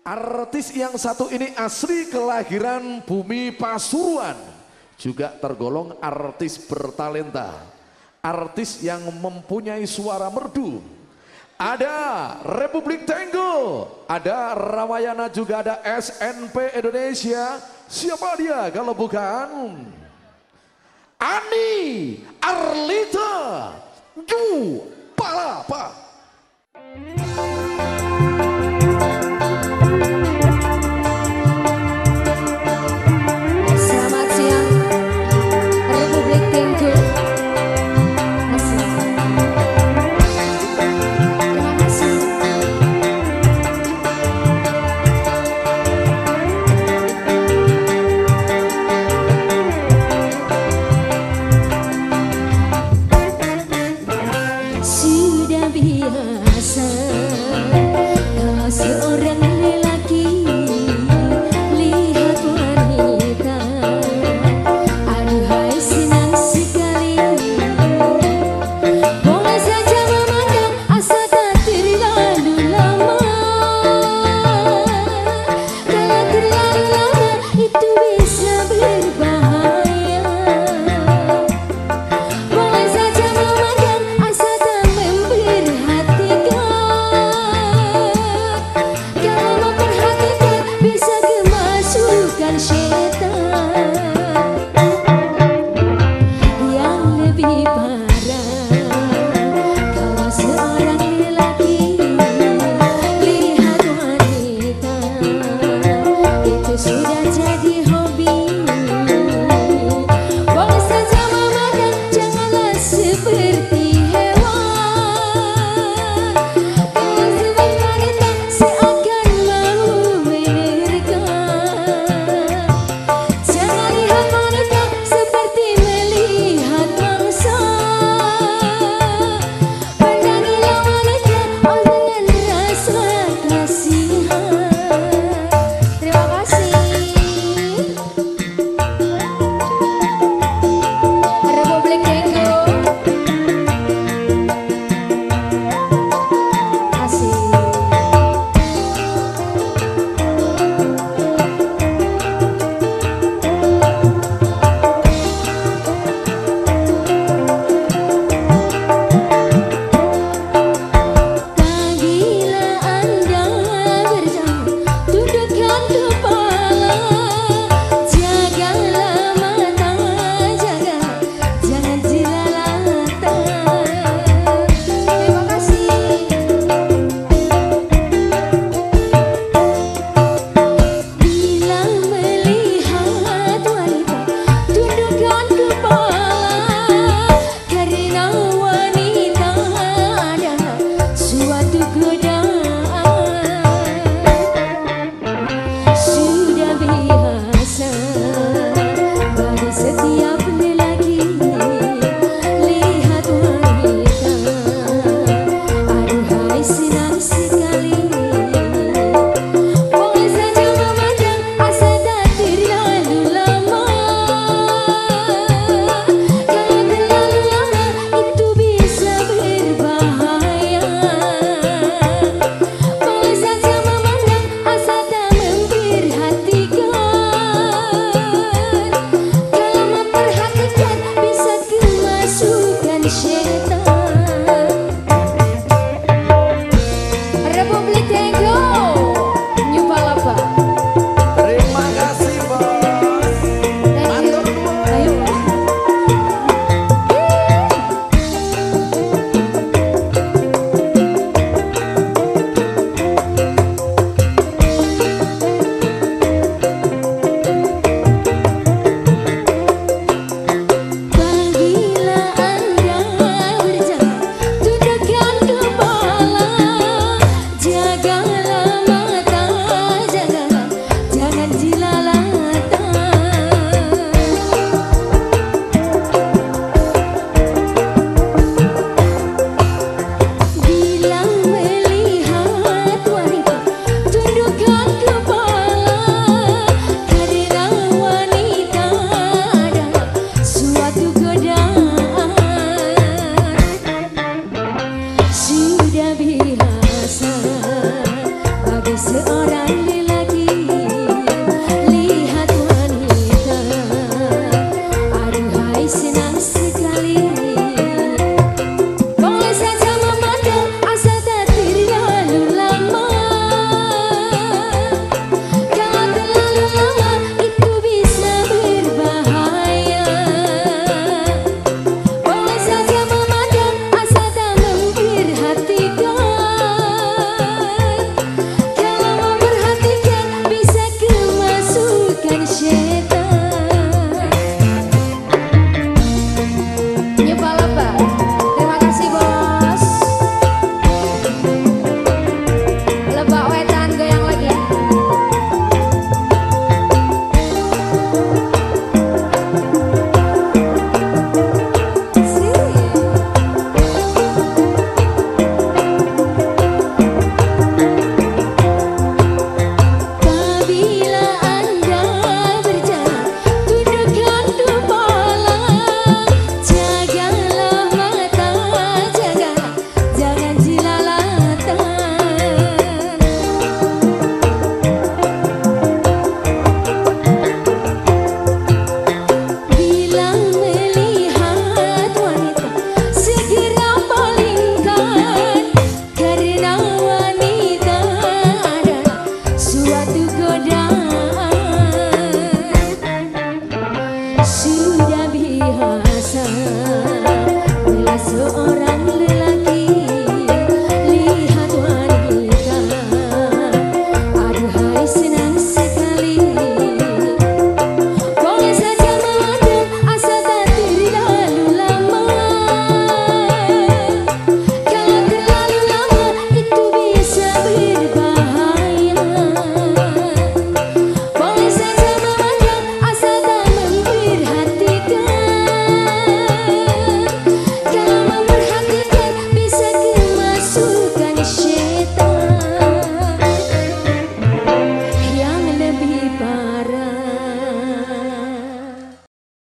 Artis yang satu ini asli kelahiran bumi Pasuruan. Juga tergolong artis bertalenta. Artis yang mempunyai suara merdu. Ada Republik Tenggo, ada Ramayana juga ada SNP Indonesia. Siapa dia kalau bukan Ani Arlita Ju Palapa. sudah biasa kalau seorang